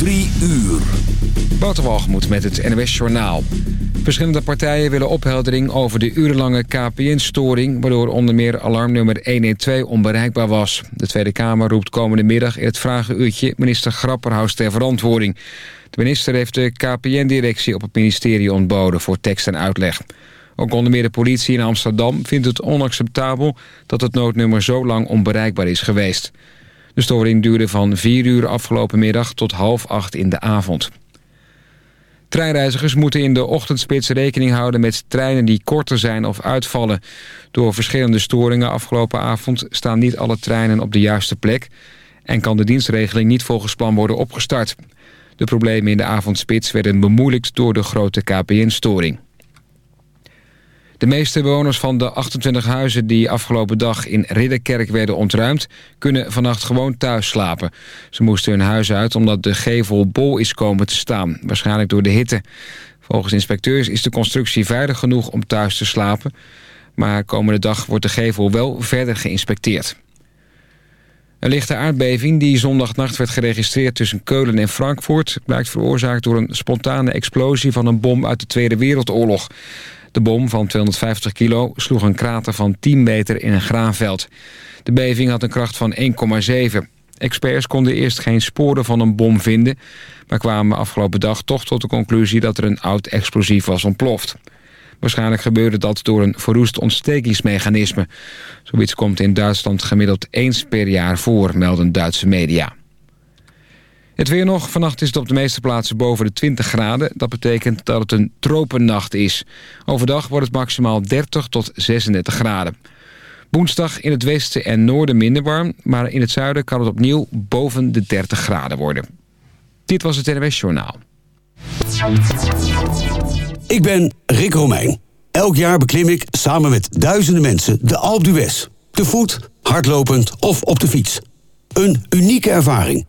Drie uur. Waterwalgemoed met het NWS Journaal. Verschillende partijen willen opheldering over de urenlange KPN-storing... waardoor onder meer alarmnummer 112 onbereikbaar was. De Tweede Kamer roept komende middag in het vragenuurtje... minister Grapperhaus ter verantwoording. De minister heeft de KPN-directie op het ministerie ontboden... voor tekst en uitleg. Ook onder meer de politie in Amsterdam vindt het onacceptabel... dat het noodnummer zo lang onbereikbaar is geweest. De storing duurde van 4 uur afgelopen middag tot half acht in de avond. Treinreizigers moeten in de ochtendspits rekening houden met treinen die korter zijn of uitvallen. Door verschillende storingen afgelopen avond staan niet alle treinen op de juiste plek... en kan de dienstregeling niet volgens plan worden opgestart. De problemen in de avondspits werden bemoeilijkt door de grote KPN-storing. De meeste bewoners van de 28 huizen die afgelopen dag in Ridderkerk werden ontruimd... kunnen vannacht gewoon thuis slapen. Ze moesten hun huis uit omdat de gevel bol is komen te staan. Waarschijnlijk door de hitte. Volgens inspecteurs is de constructie veilig genoeg om thuis te slapen. Maar komende dag wordt de gevel wel verder geïnspecteerd. Een lichte aardbeving die zondagnacht werd geregistreerd tussen Keulen en Frankfurt... blijkt veroorzaakt door een spontane explosie van een bom uit de Tweede Wereldoorlog. De bom van 250 kilo sloeg een krater van 10 meter in een graanveld. De beving had een kracht van 1,7. Experts konden eerst geen sporen van een bom vinden... maar kwamen afgelopen dag toch tot de conclusie dat er een oud explosief was ontploft. Waarschijnlijk gebeurde dat door een verroest ontstekingsmechanisme. Zoiets komt in Duitsland gemiddeld eens per jaar voor, melden Duitse media. Het weer nog. Vannacht is het op de meeste plaatsen boven de 20 graden. Dat betekent dat het een tropennacht is. Overdag wordt het maximaal 30 tot 36 graden. Woensdag in het westen en noorden minder warm... maar in het zuiden kan het opnieuw boven de 30 graden worden. Dit was het NWS Journaal. Ik ben Rick Romeijn. Elk jaar beklim ik samen met duizenden mensen de Alpe d'Huez. Te voet, hardlopend of op de fiets. Een unieke ervaring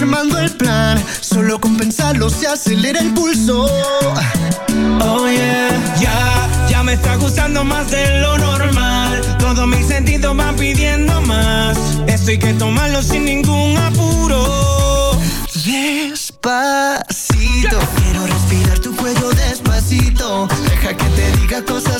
armando el plan. Solo con pensarlo se acelera el pulso. Oh yeah. Ya, ya me está gustando más de lo normal. Todos mis sentidos van pidiendo más. Esto hay que tomarlo sin ningún apuro. Despacito. Quiero respirar tu cuello despacito. Deja que te diga cosas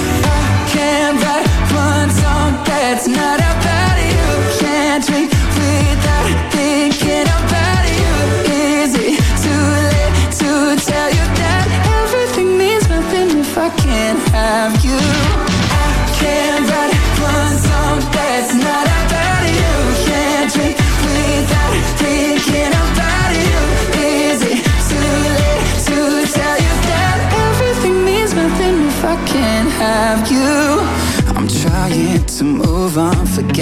it's not about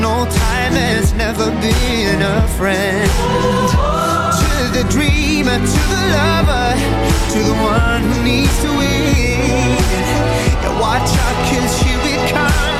No time has never been a friend. To the dreamer, to the lover, to the one who needs to win. Yeah, watch out, cause here it comes.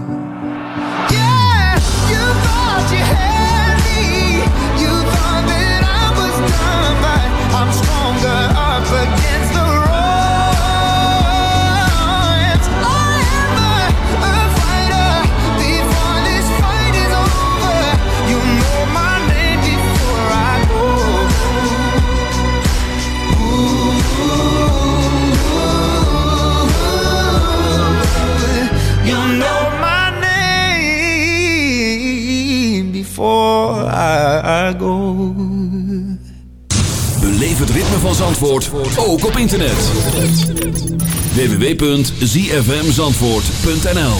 Zandvoort ook op internet. www.zfmzandvoort.nl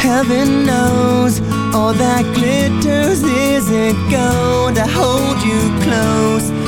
Heaven knows all that glitters isn't gold. I hold you close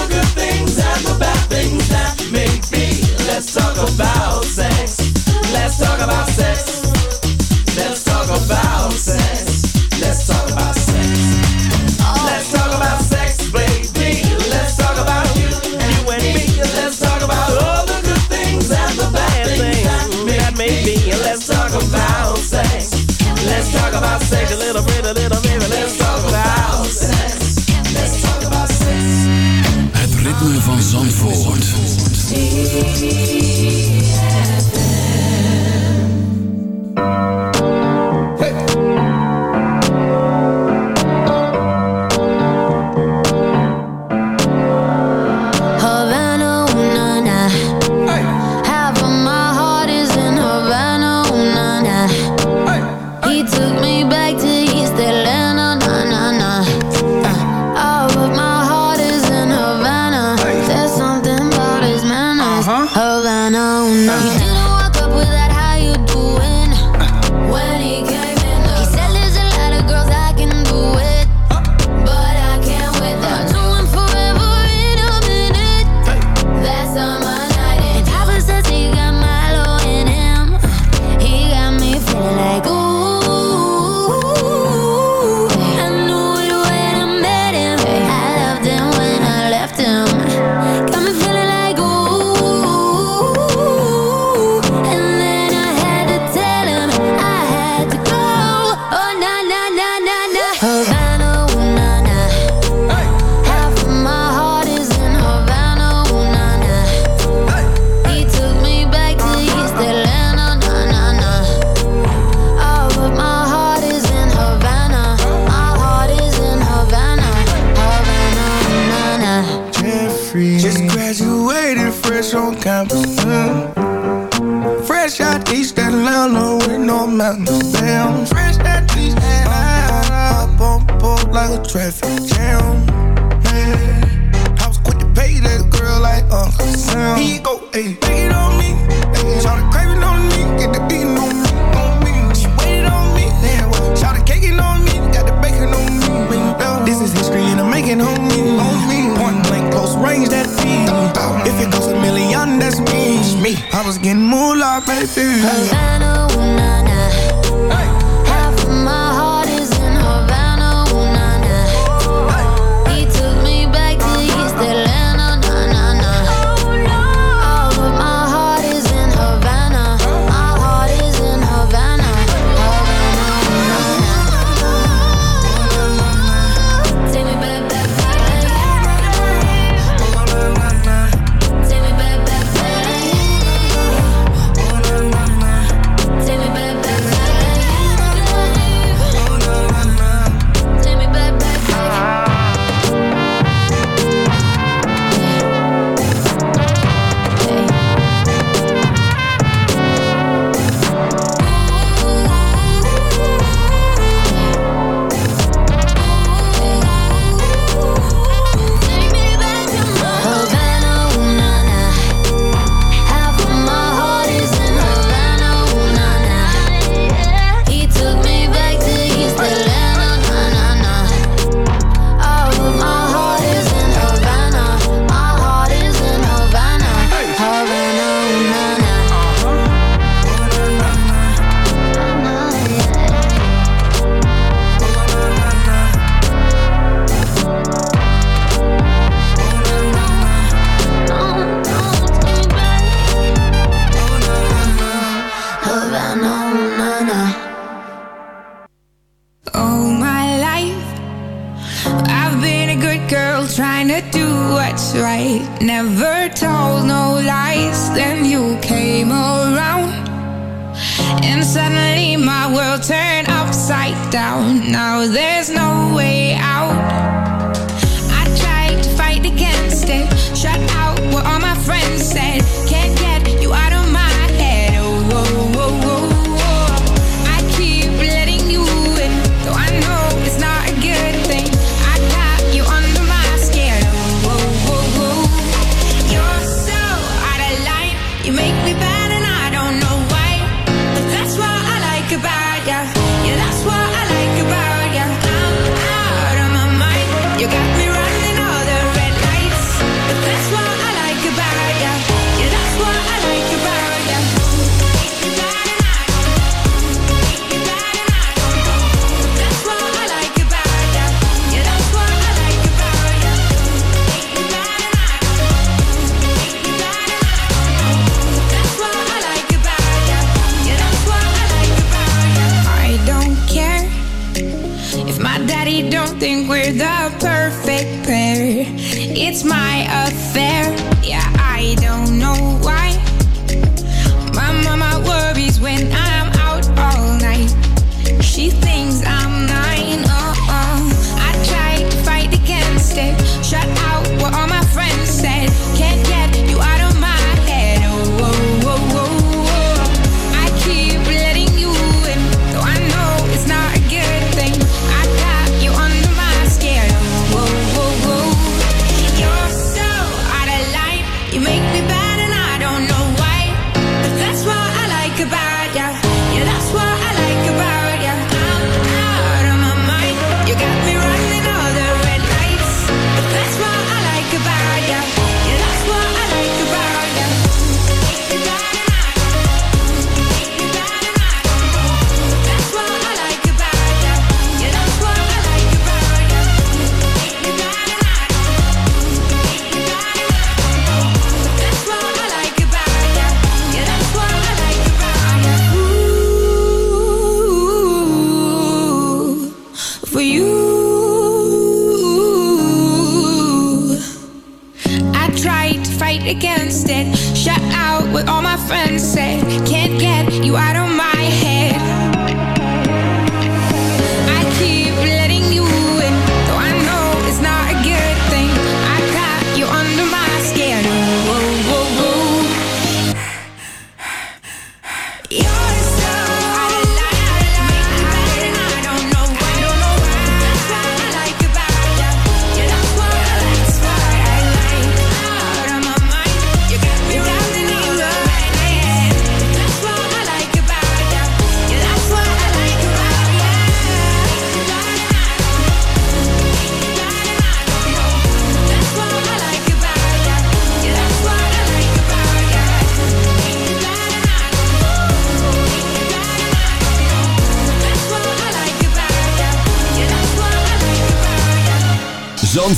about sex a little bit, a little baby. Let's talk about sex. Let's talk about sex. Het ritme van Zandvoort.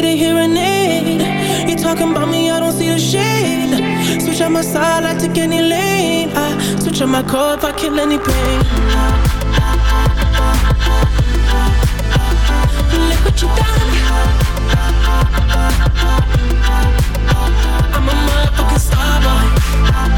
need a hearing aid. You talking about me, I don't see a shade. Switch out my side, I take any lane. I switch out my core if I kill any pain. Look what you done. I'm a motherfucking star boy.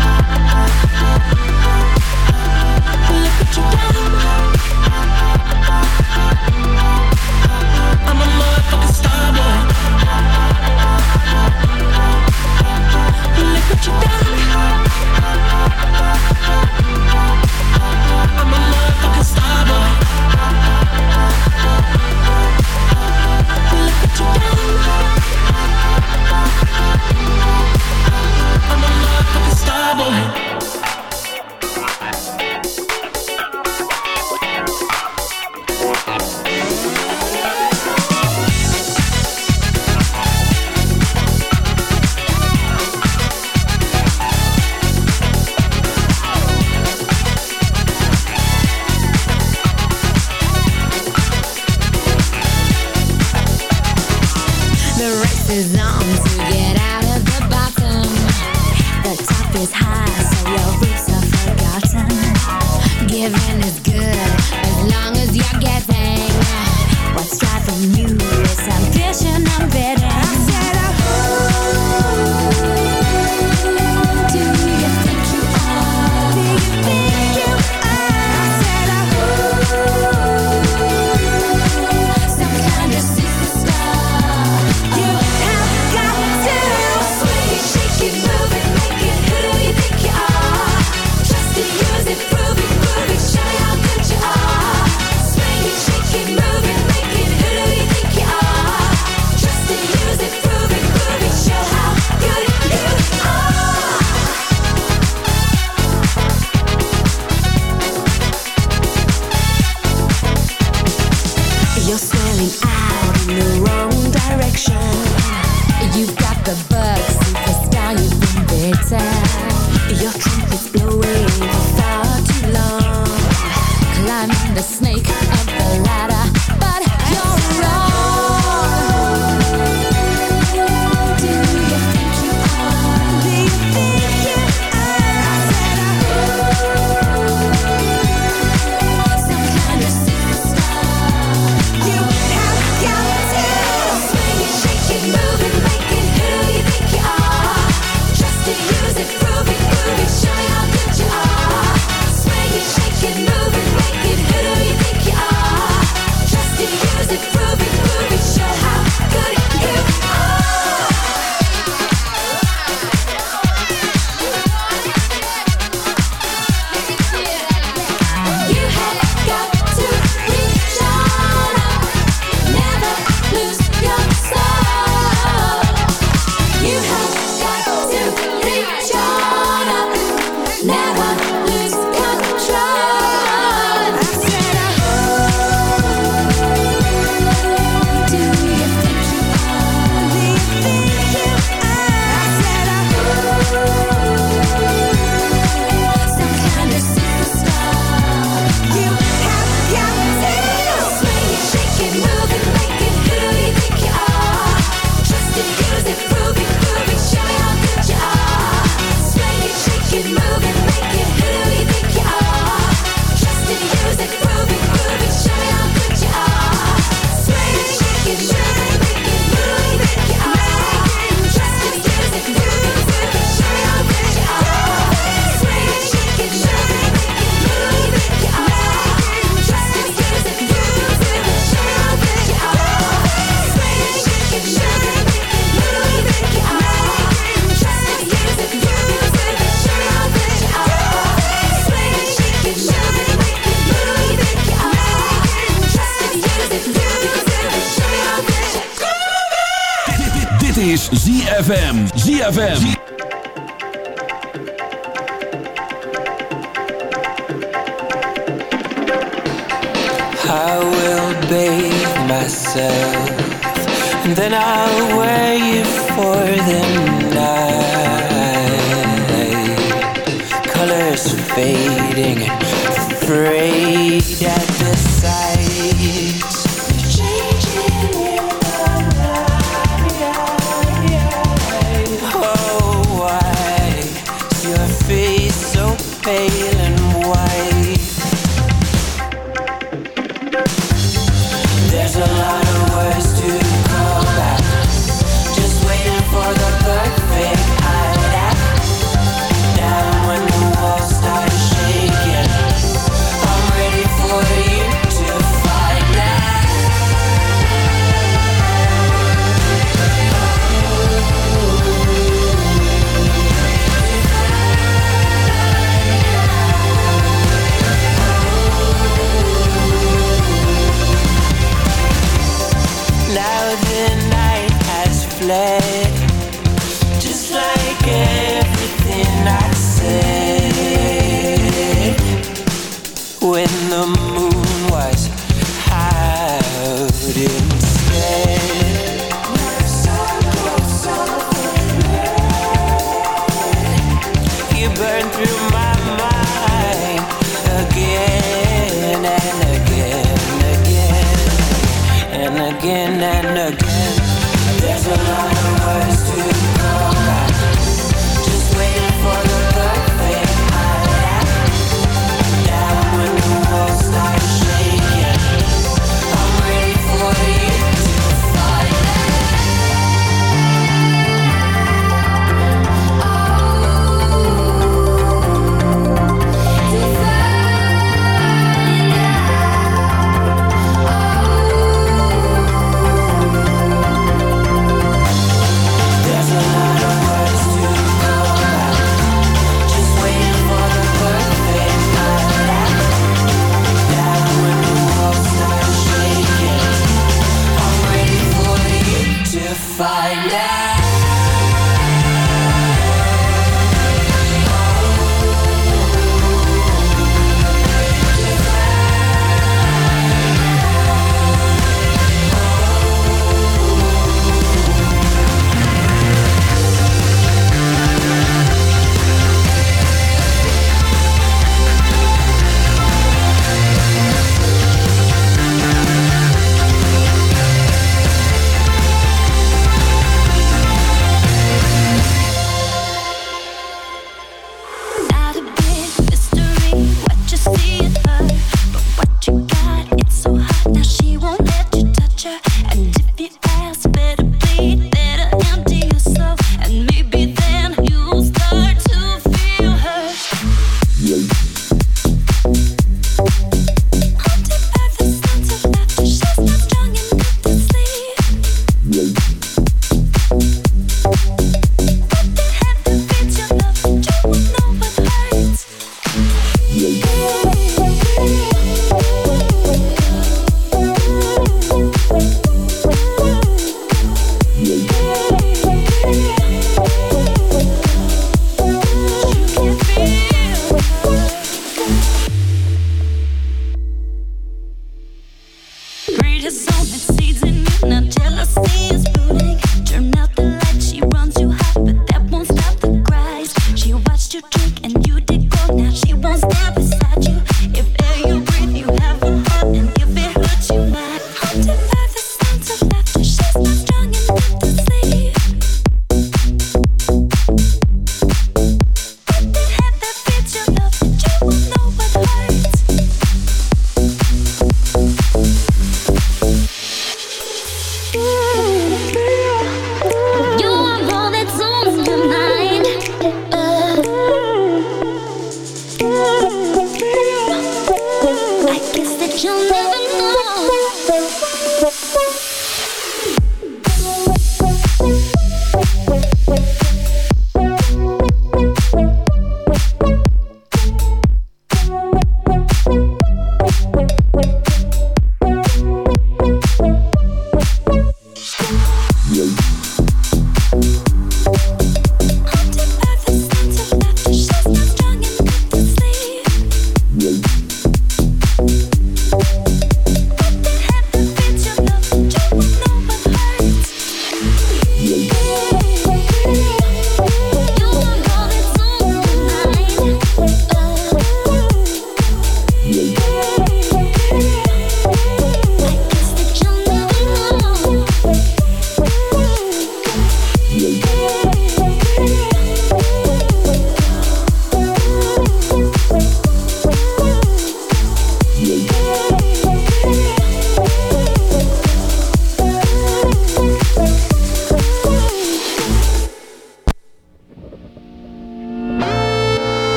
you down. ZFM.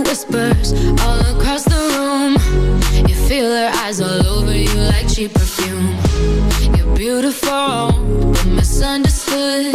whispers all across the room. You feel her eyes all over you like cheap perfume. You're beautiful, but misunderstood.